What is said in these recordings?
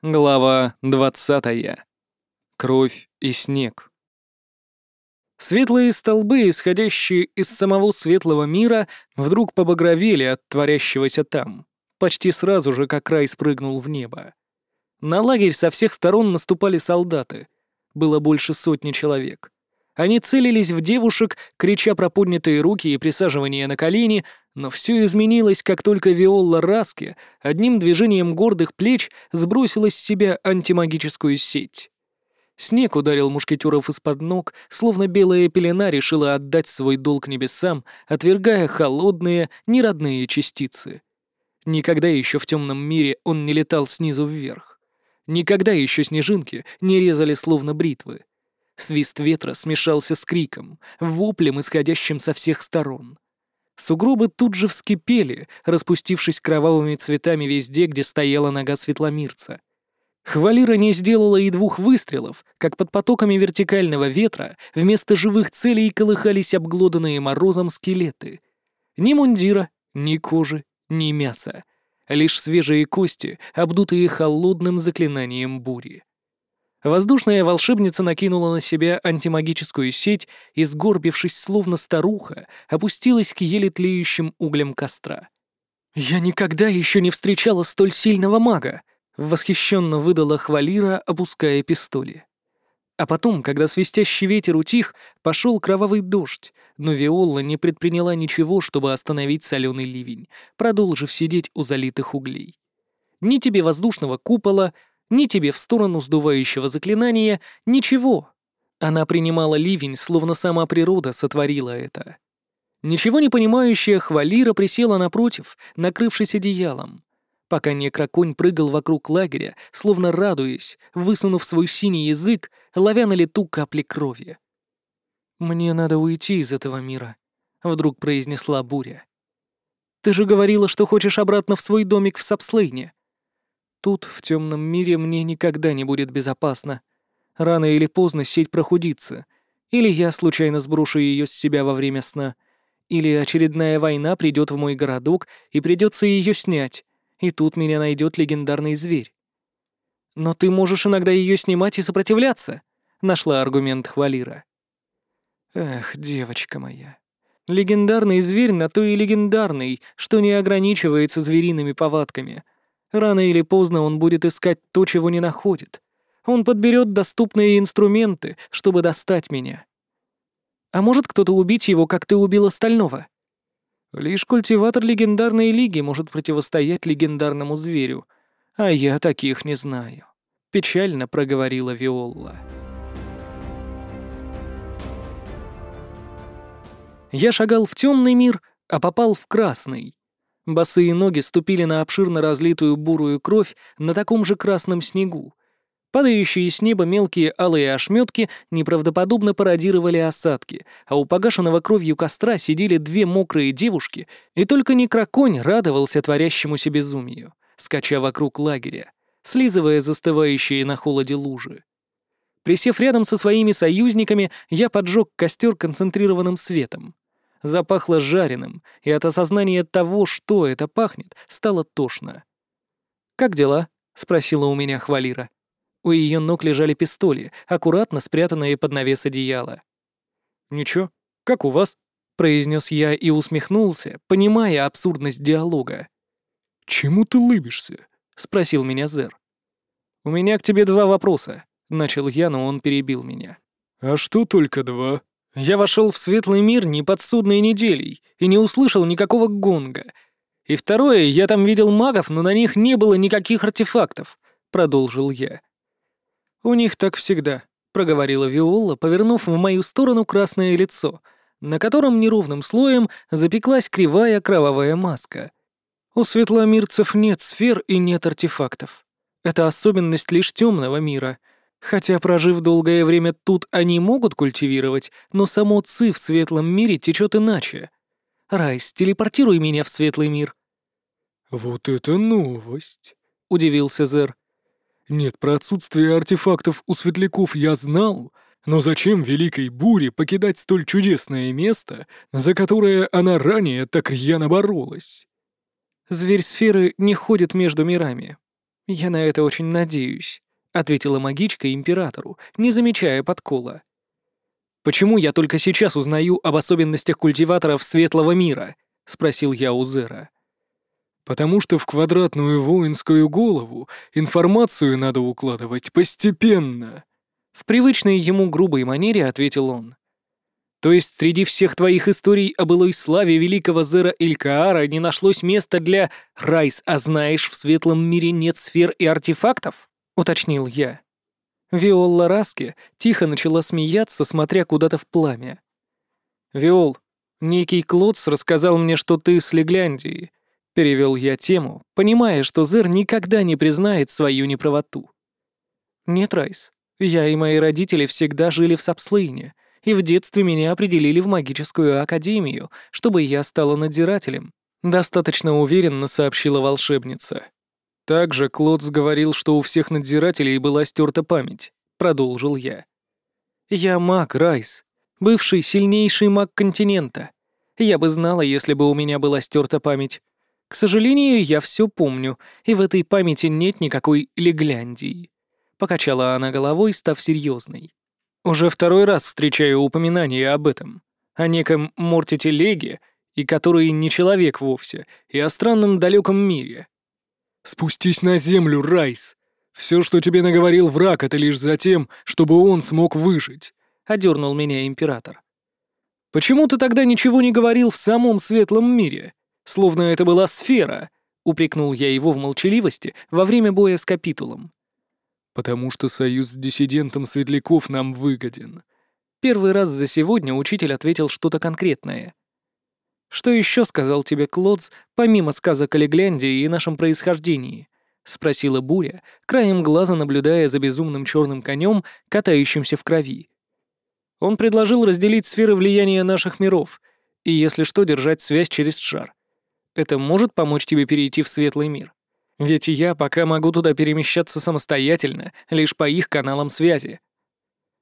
Глава двадцатая. Кровь и снег. Светлые столбы, исходящие из самого светлого мира, вдруг побагровели от творящегося там, почти сразу же, как рай спрыгнул в небо. На лагерь со всех сторон наступали солдаты. Было больше сотни человек. Они целились в девушек, крича про поднятые руки и присаживание на колени, но все изменилось, как только Виолла Раски одним движением гордых плеч сбросила с себя антимагическую сеть. Снег ударил мушкетеров из-под ног, словно белая пелена решила отдать свой долг небесам, отвергая холодные, неродные частицы. Никогда еще в темном мире он не летал снизу вверх. Никогда еще снежинки не резали словно бритвы. Свист ветра смешался с криком, воплем, исходящим со всех сторон. Сугробы тут же вскипели, распустившись кровавыми цветами везде, где стояла нога светломирца. Хвалира не сделала и двух выстрелов, как под потоками вертикального ветра вместо живых целей колыхались обглоданные морозом скелеты. Ни мундира, ни кожи, ни мяса. Лишь свежие кости, обдутые холодным заклинанием бури. Воздушная волшебница накинула на себя антимагическую сеть и, сгорбившись словно старуха, опустилась к еле тлеющим углям костра. «Я никогда еще не встречала столь сильного мага!» — восхищенно выдала Хвалира, опуская пистоли. А потом, когда свистящий ветер утих, пошел кровавый дождь, но Виола не предприняла ничего, чтобы остановить соленый ливень, продолжив сидеть у залитых углей. Ни тебе воздушного купола, ни тебе в сторону сдувающего заклинания, ничего. Она принимала ливень, словно сама природа сотворила это. Ничего не понимающая Хвалира присела напротив, накрывшись одеялом, пока некроконь прыгал вокруг лагеря, словно радуясь, высунув свой синий язык, ловя на лету капли крови. «Мне надо уйти из этого мира», — вдруг произнесла Буря. «Ты же говорила, что хочешь обратно в свой домик в Сапслейне. Тут, в темном мире, мне никогда не будет безопасно. Рано или поздно сеть прохудится. Или я случайно сброшу ее с себя во время сна. Или очередная война придет в мой городок, и придется ее снять. И тут меня найдет легендарный зверь. Но ты можешь иногда ее снимать и сопротивляться, нашла аргумент Хвалира. Эх, девочка моя. Легендарный зверь на то и легендарный, что не ограничивается звериными повадками — Рано или поздно он будет искать то, чего не находит. Он подберет доступные инструменты, чтобы достать меня. А может кто-то убить его, как ты убил остального? Лишь культиватор легендарной лиги может противостоять легендарному зверю, а я таких не знаю. Печально проговорила Виолла. Я шагал в темный мир, а попал в красный. Босые ноги ступили на обширно разлитую бурую кровь на таком же красном снегу. Падающие с неба мелкие алые ошметки неправдоподобно пародировали осадки, а у погашенного кровью костра сидели две мокрые девушки, и только некроконь радовался творящемуся безумию, скача вокруг лагеря, слизывая застывающие на холоде лужи. Присев рядом со своими союзниками, я поджег костер концентрированным светом запахло жареным, и от осознания того, что это пахнет, стало тошно. «Как дела?» — спросила у меня Хвалира. У ее ног лежали пистоли, аккуратно спрятанные под навес одеяла. «Ничего, как у вас?» — произнес я и усмехнулся, понимая абсурдность диалога. «Чему ты лыбишься?» — спросил меня Зер. «У меня к тебе два вопроса», — начал я, но он перебил меня. «А что только два?» Я вошел в светлый мир не подсудной неделей и не услышал никакого гонга. И второе, я там видел магов, но на них не было никаких артефактов, продолжил я. У них так всегда, проговорила Виола, повернув в мою сторону красное лицо, на котором неровным слоем запеклась кривая кровавая маска. У светломирцев нет сфер и нет артефактов. Это особенность лишь темного мира — Хотя, прожив долгое время тут, они могут культивировать, но само ци в светлом мире течет иначе. Райс, телепортируй меня в светлый мир. «Вот это новость!» — удивился Зер. «Нет, про отсутствие артефактов у светляков я знал, но зачем Великой Буре покидать столь чудесное место, за которое она ранее так рьяно боролась?» «Зверь сферы не ходит между мирами. «Я на это очень надеюсь», — ответила магичка императору, не замечая подкола. «Почему я только сейчас узнаю об особенностях культиваторов светлого мира?» — спросил я у Зера. «Потому что в квадратную воинскую голову информацию надо укладывать постепенно», — в привычной ему грубой манере ответил он. То есть среди всех твоих историй о былой славе великого Зера Илькаара не нашлось места для «Райс, а знаешь, в светлом мире нет сфер и артефактов?» — уточнил я. Виолла Раски тихо начала смеяться, смотря куда-то в пламя. «Виол, некий Клодс рассказал мне, что ты с Легляндии», — перевел я тему, понимая, что Зер никогда не признает свою неправоту. «Нет, Райс, я и мои родители всегда жили в Сапслейне», и в детстве меня определили в магическую академию, чтобы я стала надзирателем», — достаточно уверенно сообщила волшебница. «Также Клодс говорил, что у всех надзирателей была стерта память», — продолжил я. «Я маг, Райс, бывший сильнейший маг континента. Я бы знала, если бы у меня была стерта память. К сожалению, я все помню, и в этой памяти нет никакой Легляндии». Покачала она головой, став серьезной. Уже второй раз встречаю упоминание об этом, о неком Мортите Леге, и который не человек вовсе, и о странном далеком мире. «Спустись на землю, Райс! Все, что тебе наговорил враг, это лишь за тем, чтобы он смог выжить», — одернул меня император. «Почему ты тогда ничего не говорил в самом светлом мире? Словно это была сфера», — упрекнул я его в молчаливости во время боя с капитулом потому что союз с диссидентом Светляков нам выгоден». Первый раз за сегодня учитель ответил что-то конкретное. «Что еще сказал тебе Клодс, помимо сказок о Легляндии и нашем происхождении?» — спросила Буря, краем глаза наблюдая за безумным черным конем, катающимся в крови. Он предложил разделить сферы влияния наших миров и, если что, держать связь через шар. Это может помочь тебе перейти в светлый мир. Ведь я пока могу туда перемещаться самостоятельно, лишь по их каналам связи.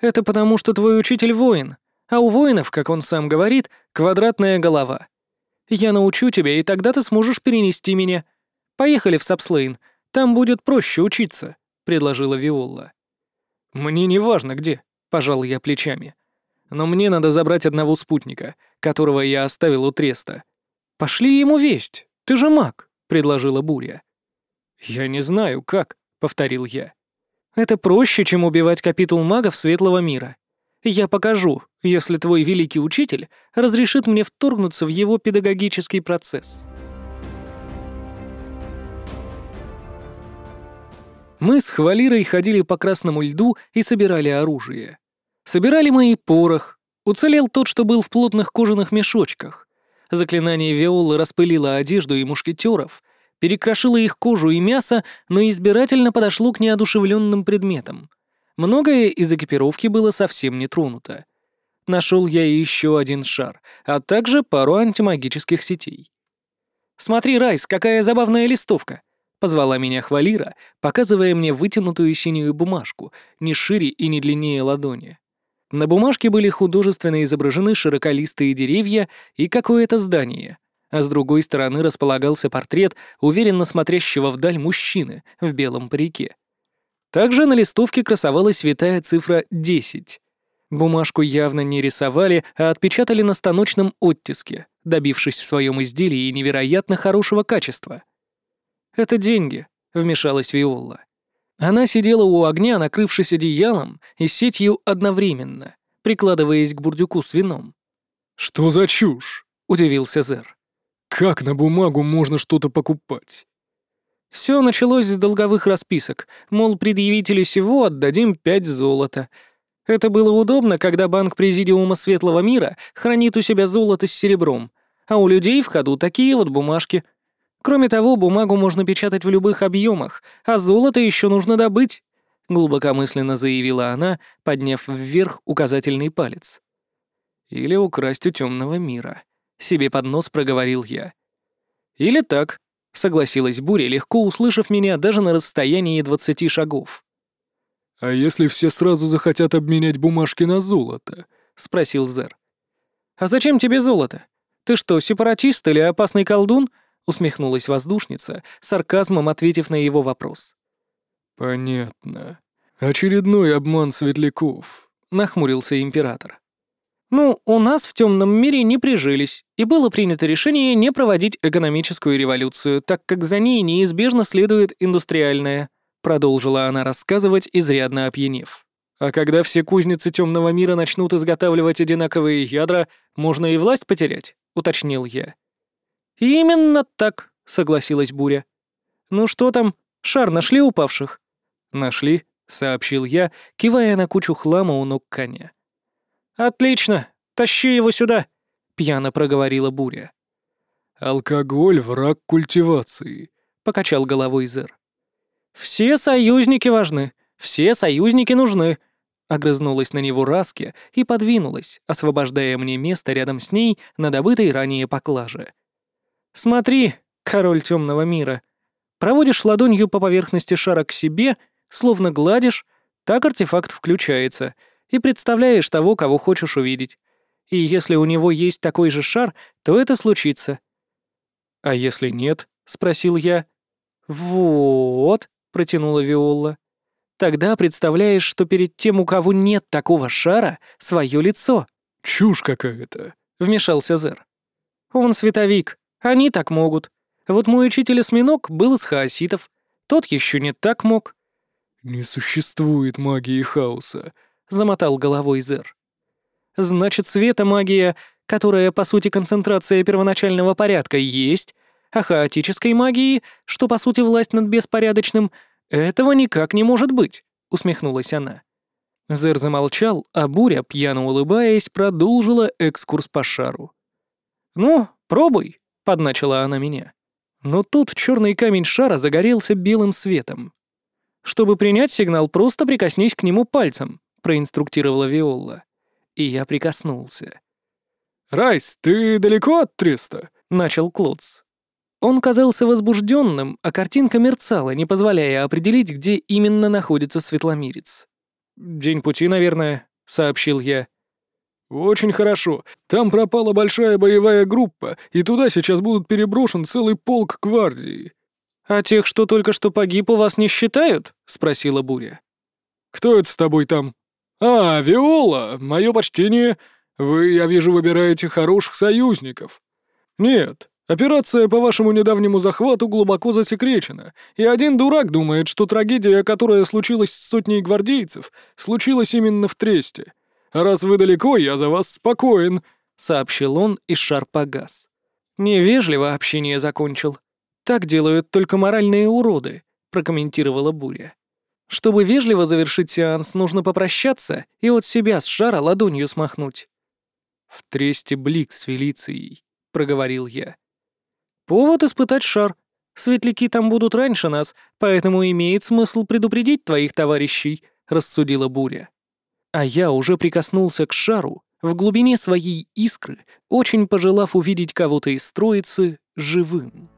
Это потому, что твой учитель воин, а у воинов, как он сам говорит, квадратная голова. Я научу тебя, и тогда ты сможешь перенести меня. Поехали в Сапслейн, там будет проще учиться», — предложила Виолла. «Мне не важно где», — пожал я плечами. «Но мне надо забрать одного спутника, которого я оставил у Треста. Пошли ему весть, ты же маг», — предложила Буря. «Я не знаю, как», — повторил я. «Это проще, чем убивать капитул магов светлого мира. Я покажу, если твой великий учитель разрешит мне вторгнуться в его педагогический процесс». Мы с Хвалирой ходили по красному льду и собирали оружие. Собирали мы и порох. Уцелел тот, что был в плотных кожаных мешочках. Заклинание Виолы распылило одежду и мушкетеров, перекрошило их кожу и мясо, но избирательно подошло к неодушевленным предметам. Многое из экипировки было совсем не тронуто. Нашел я еще один шар, а также пару антимагических сетей. «Смотри, Райс, какая забавная листовка!» — позвала меня Хвалира, показывая мне вытянутую синюю бумажку, не шире и не длиннее ладони. На бумажке были художественно изображены широколистые деревья и какое-то здание — а с другой стороны располагался портрет уверенно смотрящего вдаль мужчины в белом парике. Также на листовке красовалась святая цифра 10. Бумажку явно не рисовали, а отпечатали на станочном оттиске, добившись в своем изделии невероятно хорошего качества. «Это деньги», — вмешалась Виола. Она сидела у огня, накрывшись одеялом и сетью одновременно, прикладываясь к бурдюку с вином. «Что за чушь?» — удивился Зер. Как на бумагу можно что-то покупать? Все началось с долговых расписок, мол, предъявителю всего отдадим пять золота. Это было удобно, когда банк Президиума Светлого Мира хранит у себя золото с серебром, а у людей в ходу такие вот бумажки. Кроме того, бумагу можно печатать в любых объемах, а золото еще нужно добыть, глубокомысленно заявила она, подняв вверх указательный палец. Или украсть у темного мира. Себе под нос проговорил я. «Или так», — согласилась Буря, легко услышав меня даже на расстоянии двадцати шагов. «А если все сразу захотят обменять бумажки на золото?» — спросил Зер. «А зачем тебе золото? Ты что, сепаратист или опасный колдун?» — усмехнулась воздушница, сарказмом ответив на его вопрос. «Понятно. Очередной обман светляков», — нахмурился император. «Ну, у нас в темном мире не прижились, и было принято решение не проводить экономическую революцию, так как за ней неизбежно следует индустриальная», — продолжила она рассказывать, изрядно опьянев. «А когда все кузницы темного мира начнут изготавливать одинаковые ядра, можно и власть потерять», — уточнил я. «Именно так», — согласилась Буря. «Ну что там, шар нашли упавших?» «Нашли», — сообщил я, кивая на кучу хлама у ног коня. «Отлично! Тащи его сюда!» — пьяно проговорила Буря. «Алкоголь — враг культивации», — покачал головой Зер. «Все союзники важны, все союзники нужны», — огрызнулась на него Раски и подвинулась, освобождая мне место рядом с ней на добытой ранее поклаже. «Смотри, король темного мира, проводишь ладонью по поверхности шара к себе, словно гладишь, так артефакт включается — и представляешь того, кого хочешь увидеть. И если у него есть такой же шар, то это случится». «А если нет?» — спросил я. «Вот», — протянула Виола. «Тогда представляешь, что перед тем, у кого нет такого шара, свое лицо». «Чушь какая-то», — вмешался Зер. «Он световик. Они так могут. Вот мой учитель-осьминог был из хаоситов. Тот еще не так мог». «Не существует магии хаоса», — замотал головой Зер. «Значит, света магия, которая, по сути, концентрация первоначального порядка, есть, а хаотической магии, что, по сути, власть над беспорядочным, этого никак не может быть», — усмехнулась она. Зер замолчал, а Буря, пьяно улыбаясь, продолжила экскурс по шару. «Ну, пробуй», — подначила она меня. Но тут черный камень шара загорелся белым светом. Чтобы принять сигнал, просто прикоснись к нему пальцем. — проинструктировала Виола. И я прикоснулся. «Райс, ты далеко от Треста?» — начал Клодс. Он казался возбужденным, а картинка мерцала, не позволяя определить, где именно находится светломирец. «День пути, наверное», — сообщил я. «Очень хорошо. Там пропала большая боевая группа, и туда сейчас будут переброшен целый полк гвардии». «А тех, что только что погиб, у вас не считают?» — спросила Буря. «Кто это с тобой там?» «А, Виола, мое почтение. Вы, я вижу, выбираете хороших союзников. Нет, операция по вашему недавнему захвату глубоко засекречена, и один дурак думает, что трагедия, которая случилась с сотней гвардейцев, случилась именно в Тресте. А раз вы далеко, я за вас спокоен», — сообщил он, и шар погас. «Невежливо общение закончил. Так делают только моральные уроды», — прокомментировала Буря. Чтобы вежливо завершить сеанс, нужно попрощаться и от себя с шара ладонью смахнуть. «В тресте блик с Фелицией», — проговорил я. «Повод испытать шар. Светляки там будут раньше нас, поэтому имеет смысл предупредить твоих товарищей», — рассудила Буря. А я уже прикоснулся к шару, в глубине своей искры, очень пожелав увидеть кого-то из троицы живым.